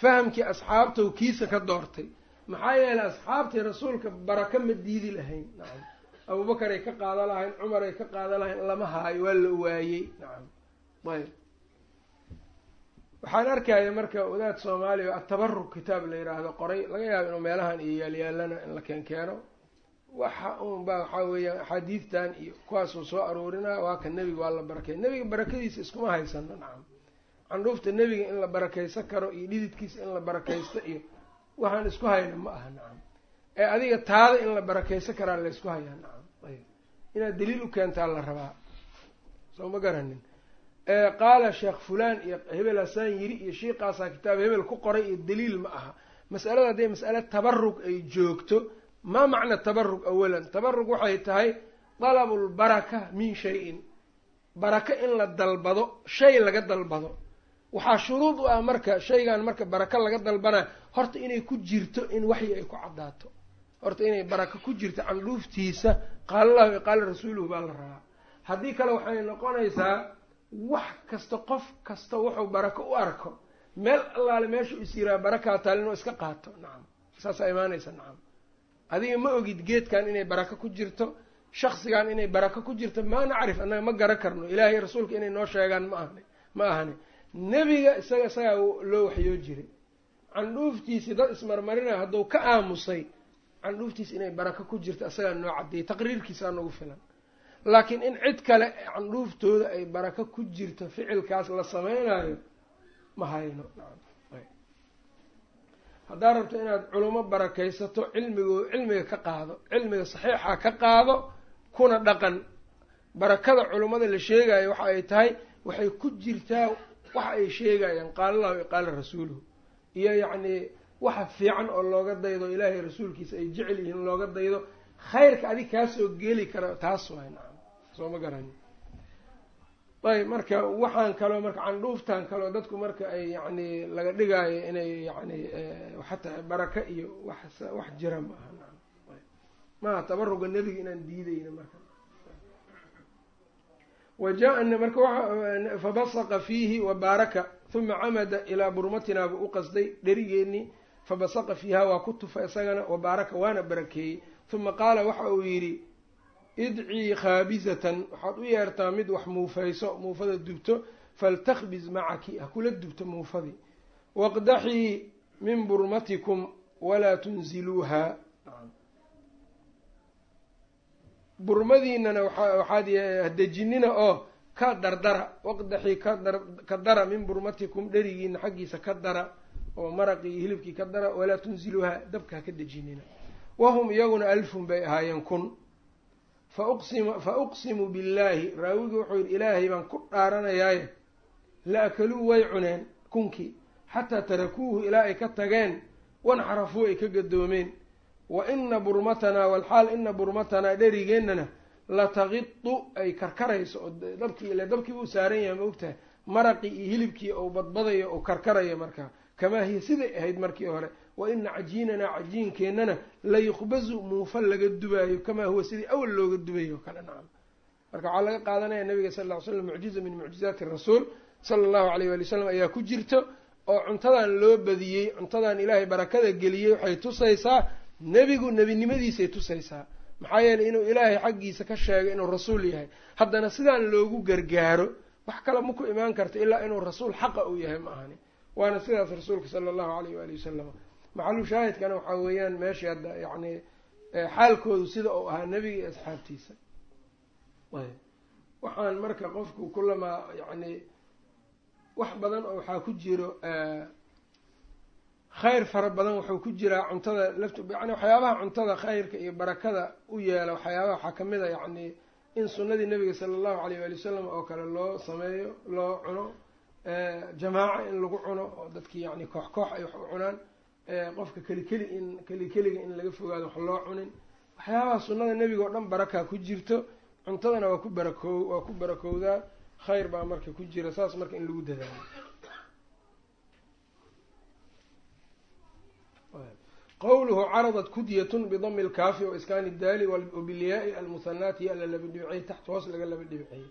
Fahamkii asxaabtou kiisa ka doortay. Maxaa yeelay asxaabtii rasuulka baraka ma diidi lahayn. Nacam abuubakaray ka qaada lahayn cumaray ka qaada lahayn lama haayo waa la waayey. Nacam ayb. Waxaan arkaya marka wadaad soomaaliya atabarug kitaab la yiraahdo qoray laga yaabo inuu meelahan iyo yaalyaalana in la keen keeno waxa un ba waxaa weeyaan axaadiidtan iyo kuwaasuu soo aroorinaa waa ka nebiga waa la barakey nebiga barakadiisa iskuma haysano nacam candhuufta nebiga in la barakaysan karo iyo dhididkiisa in la barakaysto iyo waxaan isku hayna ma aha nacam ee adiga taada in la barakaysan karaa laysku hayaa nacam ayb inaad daliil u keentaa la rabaa. Soo ma garanin. Qaala sheekh fulaan iyo hebel hasaan yiri iyo shiiqaasaa kitaab hebel ku qoray iyo daliil ma aha. Masalada hadday masale tabarug ay joogto maa macna tabarug awalan tabarug waxay tahay dalabulbaraka min shay-in. Baraka in la dalbado shay laga dalbado. Waxaa shuruud u ah marka shaygan marka baraka laga dalbanaya horta inay ku jirto in waxyi ay ku caddaato. Horta inay baraka ku jirto candhuuftiisa qaala allahu qaala rasuuluhu baa la rabaa haddii kale waxay noqonaysaa wax kasta qof kasta wuxuu barako u arko. Meel allaale meesha is yiraa barakaa taal inuu iska qaato. Nacam saasaa imaanaysa nacam adiga ma ogid geedkan inay barako ku jirto shaksigan inay barako ku jirto maa nacrif annaga ma garan karno. Ilaahay rasuulka inay noo sheegaan ma ahni ma ahani nebiga isaga isagaa loo waxyoo jiray. Candhuuftiisii dad ismarmarinaya hadduu ka aamusay candhuuftiisi inay barako ku jirto isagaa noo caddeeyay taqriirkiisaa nagu filan. Laakiin in cid kale candhuuftooda ay barako ku jirto ficilkaas la sameynayo ma hayno haddaad rabto inaad culamo barakaysato cilmigo cilmiga ka qaado cilmiga saxiixa ka qaado kuna dhaqan. Barakada culummada la sheegayo waxa ay tahay waxay ku jirtaa waxa ay sheegayaan qaala allahu iyo qaala rasuuluhu. Iyo yacnii waxa fiican oo looga daydo ilaahay rasuulkiisa ay jecel yihiin looga daydo khayrka adig kaasoo geli kara taas waay nacam soo ma garani ayb marka waxaan kaloo marka candhuuftan kaloo dadku marka ay yacni laga dhigaayo inay yacni xataa baraka iyo wax jira ma aha. Maaha tabaruga nebiga inaan diideyna marka. Wa jaa-ana marka wa fabasaqa fiihi wa baaraka huma camada ilaa burmatinaa buu u qasday dherigeennii fabasaqa fiiha waa ku tufa isagana wa baaraka waana barakeeyey. Huma qaala waxa uu yidhi idcii khaabisatan waxaad u yeertaa mid wax muufayso muufada dubto faltakhbis macaki ha kula dubto muufadii. Waqdaxii min burmatikum walaa tunziluuha. Burmadiinana waxaad hadejinina oo ka dardara waqdaxii ka dara min burmatikum dherigiina xaggiisa ka dara oo maraqii hilibkii ka dara walaa tunziluuha dabka ha ka dejinina. Wahum iyaguna alfun bay ahaayeen kun fa uqsimu billaahi raawigi wuxuu yidhi ilaahay baan ku dhaaranayaaye la akaluu way cuneen kunkii xataa tarakuuhu ilaa ay ka tageen. Wanxarafuu ay ka gadoomeen. Wa ina burmatanaa walxaal ina burmatanaa dherigeennana lataqidu ay karkarayso. Oo dabkii ile dabkii uu saaran yahay ma ogtahay. Maraqii iyo hilibkii ou badbadayo ou karkarayo markaa. Kamaa hiya siday ahayd markii hore wa ina cajiinanaa cajiinkeennana layukhbazu muufa laga dubaayo kamaa huwa sidii awal looga dubayo kale nacam. Marka waxaa laga qaadanaya nabiga sal ll ly slam mucjiza min mucjizaati rasuul sala allahu alayh wali wasalam ayaa ku jirto oo cuntadan loo badiyey cuntadan ilaahay barakada geliyey waxay tusaysaa nebigu nebinimadiisay tusaysaa. Maxaa yeeley inuu ilaahay xaggiisa ka sheegay inuu rasuul yahay. Haddana sidaan loogu gargaaro wax kale ma ku imaan karto ilaa inuu rasuul xaqa uu yahay ma ahani. Waana sidaas rasuulka sala allahu alayh waali wasalam maxalu shaahidkana waxaa weeyaan meeshii hadda yacni xaalkoodu sida uu ahaa nebiga iyo asxaabtiisa. Waxaan marka qofku kulamaa yacni wax badan oo waxaa ku jiro khayr fara badan wuxuu ku jiraa cuntada laft yani waxyaabaha cuntada khayrka iyo barakada u yeela waxyaabaha waxaa ka mid a yacni in sunnadii nabiga sala allahu alayh waali wasalam oo kale loo sameeyo loo cuno jamaaca in lagu cuno oo dadkii yani koox koox ay wax u cunaan qofka keli keli in keli keliga in laga fogaado wax loo cunin. Waxyaabaha sunnada nebiga oo dhan barakaa ku jirto cuntadana waa ku barakoo waa ku barakowdaa khayr baa marka ku jira saas marka in lagu dadaalo. Qowluhu caradat kudyatun bidami lkaafi wa iskaani daali wabilyaai almuhanaati alla laba dhibicey taxt hoos laga laba dhibiceyey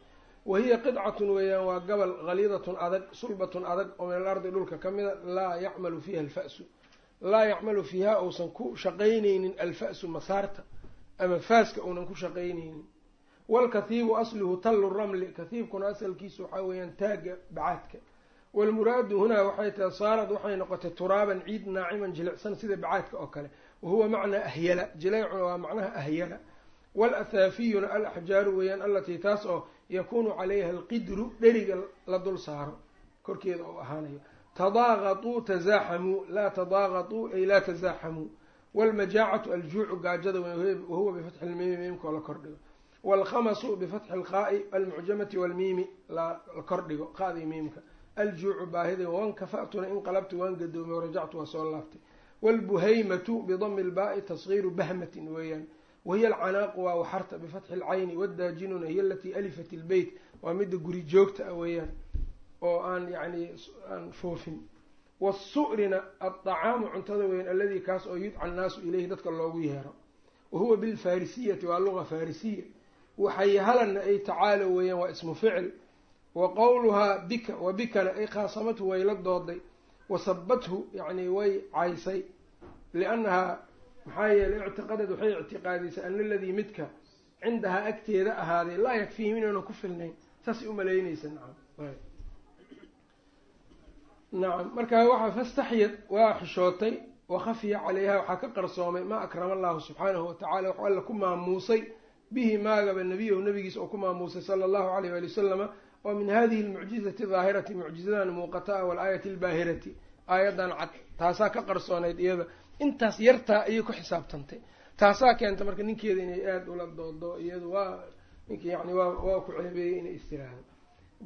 wahiya qidcatun weeyaan waa gabal haliidatun adag sulbatun adag oo min alardi dhulka ka mida laa yacmalu fiiha alfa-su laa yacmalu fiiha uusan ku shaqaynaynin alfa-su masaarta ama faaska uunan ku shaqaynaynin. Walkathiibu asluhu tallu ramli kathiibkuna asalkiisu waxaa weeyaan taagga bacaadka. Walmuraadu hunaa waxay tahay saarad waxay noqotay turaaban ciid naaciman jilicsan sida bacaadka oo kale. Wahuwa macnaa ahyala jileecuna waa macnaha ahyala. Waalahaafiyuna alaxjaaru weeyaan alatii taas oo yakuunu calayha alqidru dheriga la dul saaro. Korkeeda oo ahaanayo tadaaqatuu tasaaxamuu laa tadaaqatuu ay laa tasaaxamuu walmajaacatu aljuucu gaajada wahuwa bifatxi lmiimi miimkoo la kordhigo waalkhamasu bifatxi alqaa'i almucjamati walmiimi la kordhigo qaadii miimka aljuucu baahida wankafa'tuna inqalabtu waan gadoomay warajactu waa soo laabtay waalbuhaymatu bidami lbaai tasgiiru bahmatin weeyaan wahiya alcanaaqu waa waxarta bifatxi alcayni waddaajinuna hiya alatii alifat ilbeyt waa midda guri joogta ah weeyaan oo aan yacni aan foofin. Wasu'rina addacaamu cuntada weeyaan alladii kaas oo yudca annaasu ileyhi dadka loogu yeero. Wahuwa bilfarisiyati waa luga farisiya waxayhalanna ay tacaalo weeyaan waa ismu ficil. Wa qowluhaa bika wa bikana ay khaasamathu way la dooday wa sabathu yacni way caysay. Liannahaa maxaa yeelay ictiqadad waxay ictiqaadisay ana aladii midka cindahaa agteeda ahaaday laa yakfiihim inaanan ku filnayn. Saasay umalaynaysa nacam nacam markaa waxa fastaxyad waa xishootay wa khafiya calayha waxaa ka qarsoomay maa akrama allahu subxaanahu watacala waxu alla ku maamuusay bihi maagaba nebiyahu nabigiisa oo ku maamuusay sala allahu alayh waali wasalama oo min hadihi almucjizati daahirati mucjizadan muuqata ah walaayati albaahirati aayaddan cad taasaa ka qarsoonayd iyada intaas yartaa ayay ku xisaabtantay taasaa keenta marka ninkeeda inay aada ula doodo iyadu waa ninki yani waa waa ku ceebeeyey inay istiraahdo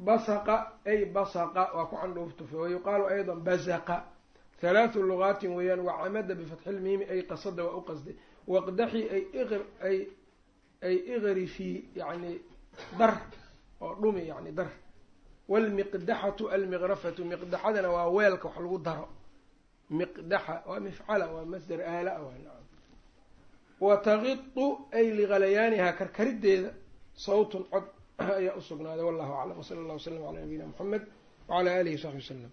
basaqa ay basaqa waa ku candhuuftufe wayuqaalu aydan basaqa. Halaathu lugaatin weeyaan waa camada bifatxi lmiimi ay qasada waa u qasday. Waqdaxi ay ay ay iqrifii yani dar oo dhumi yani dar. Waalmiqdaxatu almiqrafatu miqdaxadana waa weelka wax lagu daro. Miqdaxa waa mifcala waa masdar aala waa nacam. Wa taqidu ay ligalayaanihaa karkarideeda sawtun cod ayaa usugnaaday wallahu aclam wsala allah wslam calaa nabiyina muxamed wacalaa alihi w saxbi